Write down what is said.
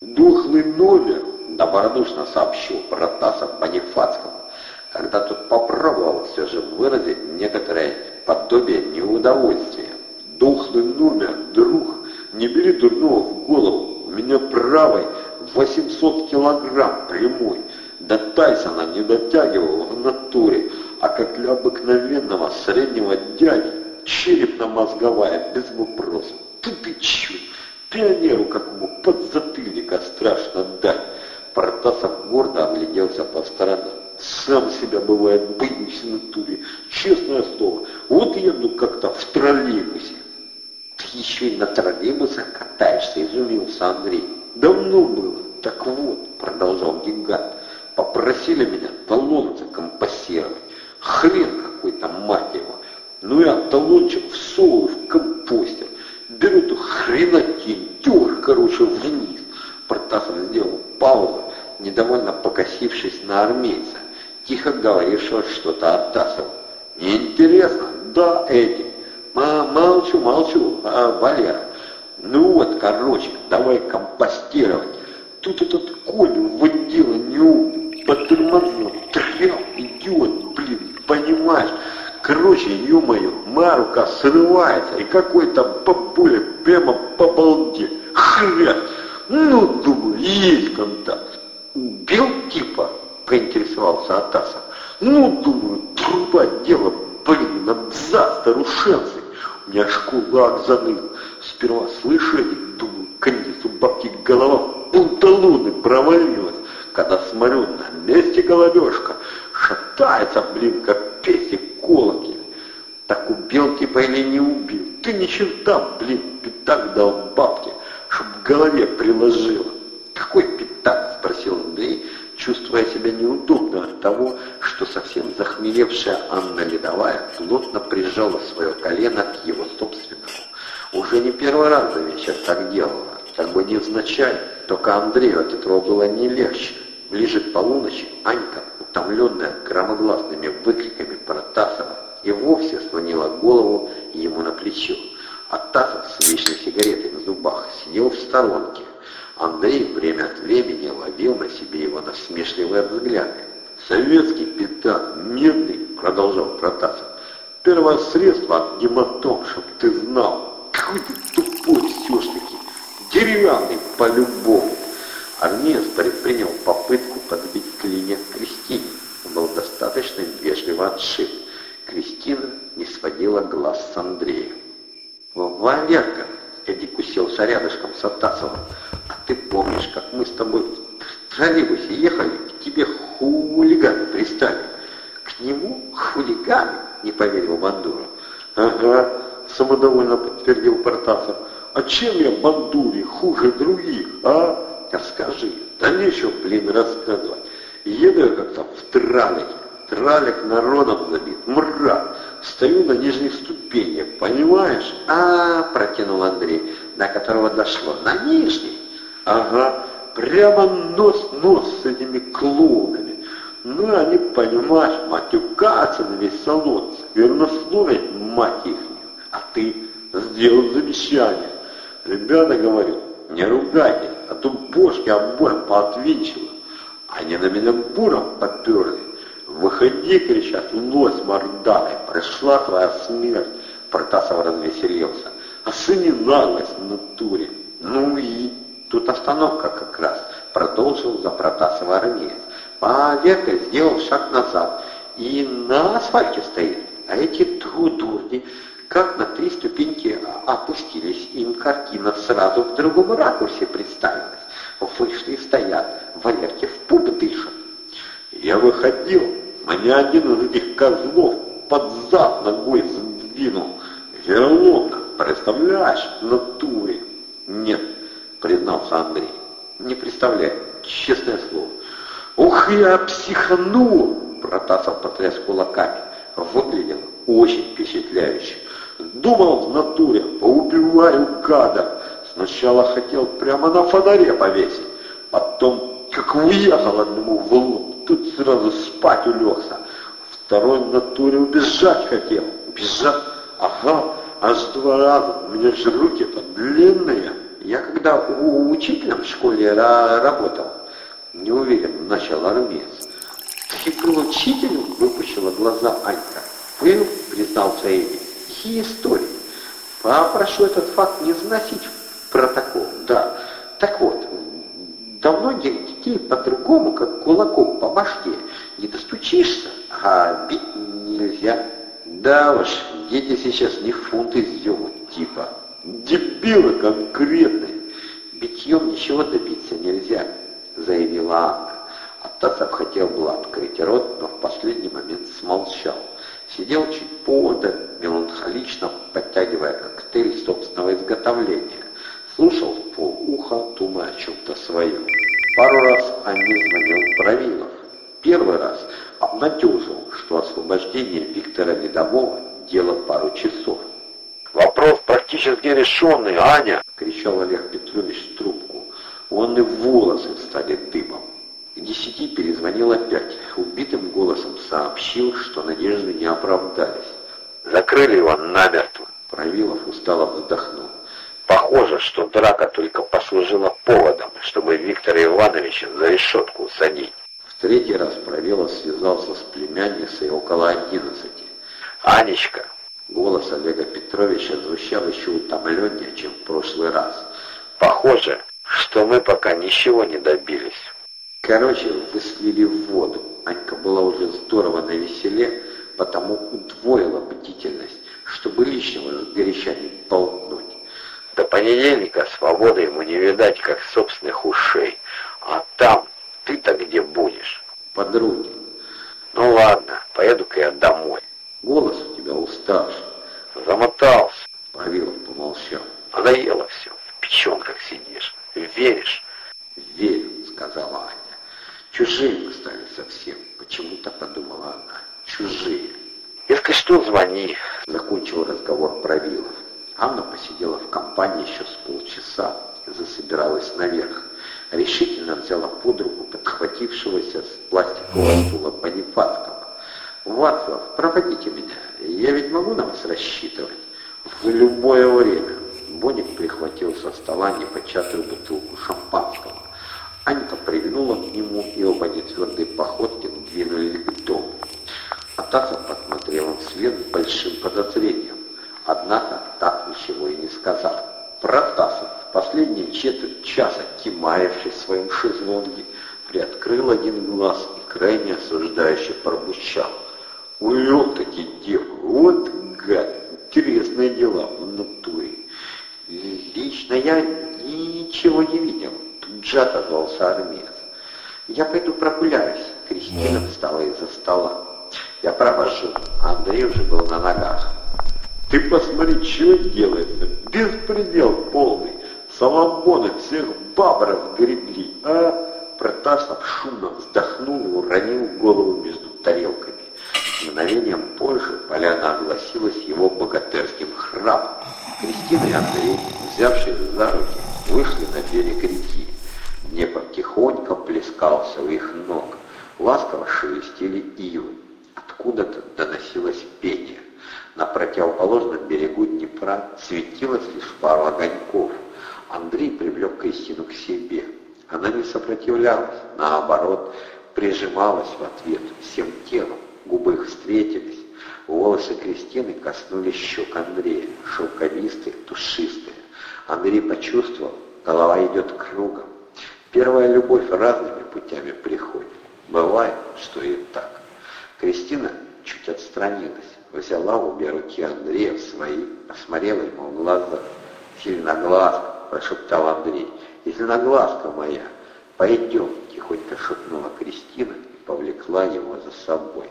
Духлый номер, добродушно сообщил Протасов Бонифацкому, когда тот попробовал все же выразить некоторое подобие неудовольствия. Духлый номер, друг, не бери дурного в голову, у меня правой 800 килограмм прямой, до Тайсона не дотягивал в натуре, а как для обыкновенного среднего дяди, черепно-мозговая, без вопросов. Ты ты чё? Пионеру какому подзатыльника страшно дать. Протасов гордо огляделся по сторонам. Сам себя, бывает, боюсь в натуре. Честное слово, вот еду как-то в троллейбусе. Ты еще и на троллейбусах катаешься, изумился Андрей. Давно было. Так вот, продолжал гигант, попросили меня талон закомпассировать. Хрен какой-то, мать его. Ну я талончик всовываю в компостер беру эту хренотень, тюр, короче, вниз. Протасов сделал паузу, недовольно покосившись на армейца, тихо говорившего что-то Артасову. «Неинтересно? Да. М молчу, молчу, а, Валера. Ну вот, короче, давай компостировать. Тут этот Коля водила не умный, потормозил, трял, идиот, блин, понимаешь?» Короче, ё-моё, Марука срывается, и какой-то бабуля прямо по балде. Хряк! Ну, думаю, есть контакт. Убил типа? Поинтересовался Атасов. Ну, думаю, труба дело, блин, на старушенцы. У меня аж кулак заныл. Сперва слышали, думаю, конец у бабки голова в панталоны провалилась. Когда смотрю, на месте головешка шатается, блин, как песик колокель. Так убил типа или не убил? Ты ни черта, блин, пятак дал бабке, чтоб в голове приложила. Какой пятак? Спросил Андрей, чувствуя себя неудобно от того, что совсем захмелевшая Анна Ледовая плотно прижала свое колено к его собственному. Уже не первый раз за вечер так делала, как бы невзначай, только Андрею от этого было не легче. Ближе к полуночи Анька, утомленная громогласными выкриками Протасова, и вовсе склонила голову ему на плечо. А Тасов с вечной сигаретой в зубах сидел в сторонке. Андрей время от времени ловил на себе его насмешливые взгляды. «Советский пятак, медный», — продолжал Протасов. «Первое средство от гематом, чтоб ты знал. Какой ты тупой все-таки, деревянный по-любому». Армеец предпринял попытку подбить клинья Кристине. Был достаточно вежливо отшит. Кристина не сводила глаз с Андрея. «Валерка!» — Эдик уселся рядышком с Атасовым. «А ты помнишь, как мы с тобой в троллейбусе ехали, к тебе хулиганы пристали?» «К нему хулиганы?» — не поверил Бандура. «Ага», — самодовольно подтвердил Протасов. «А чем я Бандуре хуже других, а?» Расскажи. Да нечего, блин, рассказывать. Еду я как-то в тралике. Тралик народом забит. Мра! Стою на нижних ступенях, понимаешь? А, протянул Андрей, до которого дошло. На нижних? Ага, прямо нос-нос с этими клоунами. Ну, они, понимаешь, матюкаться на весь салон, вернословить мать их. А ты сделал замечание. Ребята, говорю, не ругайте, а то бошки обоим поотвинчило. Они на меня буром поперли. «Выходи!» — кричат, лось морданой, пришла твоя смерть. Протасов развеселился. А сыне наглость в натуре. Ну и тут остановка как раз, продолжил за Протасова армеец. Поверка сделал шаг назад и на асфальте стоит. А эти дурни как на три ступеньки опустились, им картина сразу в другом ракурсе представилась. Вышли и стоят, Валерки в пуп дышат. Я выходил, мне один из этих козлов под зад ногой сдвинул. Вероломно, представляешь, в натуре. Нет, признался Андрей, не представляю, честное слово. Ух, я психанул, Протасов потряс кулаками. Выглядел очень впечатляюще. Думал в натуре, поубиваю гада. Сначала хотел прямо на фонаре повесить. Потом, как уехал одному в лоб, тут сразу спать улегся. Второй в натуре убежать хотел. Убежать? Ага, аж два раза. У меня же руки-то длинные. Я когда у учителем в школе работал, неуверенно начал армеец. Ты был учителем? Выпущила глаза Анька. Был, признался Эми. И истории. Попрошу этот факт не заносить в протокол. Да. Так вот, давно детей по-другому, как кулаком по башке, не достучишься, а бить нельзя. Да уж, дети сейчас не фунт изюма, типа. Дебилы конкретные. Битьем ничего добиться нельзя, заявила Анна. Атасов хотел было открыть рот, но в последний момент смолчал. Сидел чуть Ледового – дело пару часов. «Вопрос практически решенный, Аня!» — кричал Олег Петрович в трубку. Он и волосы стали дымом. К десяти перезвонил опять. Убитым голосом сообщил, что надежды не оправдались. «Закрыли его намертво!» Правилов устало вздохнул. «Похоже, что драка только послужила поводом, чтобы Виктора Ивановича за решетку усадить». В третий раз Правилов связался с племянницей около одиннадцати. «Анечка, Голос Олега Петровича звучал еще утомленнее, чем в прошлый раз. «Похоже, что мы пока ничего не добились». Короче, вы слили в воду. Анька была уже здорово на веселе, потому удвоила бдительность, чтобы лишнего с горяча не толкнуть. До понедельника свободы ему не видать, как собственных ушей. Чужие мы стали совсем. Почему-то подумала она. Чужие. Если что, звони. Закончил разговор Правилов. Анна посидела в компании еще с полчаса, засобиралась наверх. Решительно взяла под руку подхватившегося с пластикового стула Бонифацкого. «Вацлав, проводите меня. Я ведь могу на вас рассчитывать?» «В любое время». Боник прихватил со стола непочатую бутылку шампанского. Анька прильнула к нему, и оба нетвердой походки двинулись к дому. Атасов посмотрел им вслед с большим подозрением. Однако так ничего и не сказал. Протасов в последние четверть часа, кимаевший в своем шезлонге, приоткрыл один глаз и крайне осуждающе пробучал. Увел таки девку. Вот гад. Интересные дела в натуре. Лично я ничего не видел. Же отозвался армеец. Я пойду прогуляюсь. Кристина встала из-за стола. Я провожу. Андрей уже был на ногах. Ты посмотри, что делается. Беспредел полный. Соломоны всех бабров гребли, а? Протасов шумно вздохнул и уронил голову между тарелками. Мгновением позже поляна огласилась его богатырским храпом. Кристина и Андрей, взявшись за руки, вышли на берег реки. Днепр тихонько плескался у их ног. Ласково шелестели ивы. Откуда-то доносилось пение. На противоположном берегу Днепра светилось лишь пару огоньков. Андрей привлек Кристину к себе. Она не сопротивлялась, наоборот, прижималась в ответ всем телом. Губы их встретились. Волосы Кристины коснулись щек Андрея, шелковистые, душистые. Андрей почувствовал, голова идет кругом. Первая любовь разными путями приходит. Бывает, что и так. Кристина чуть отстранилась, взяла обе руки Андрея в свои, осмотрела ему в глаза. «Зеленоглазка!» — прошептал Андрей. «Зеленоглазка моя! Пойдем!» — тихонько шепнула Кристина и повлекла его за собой.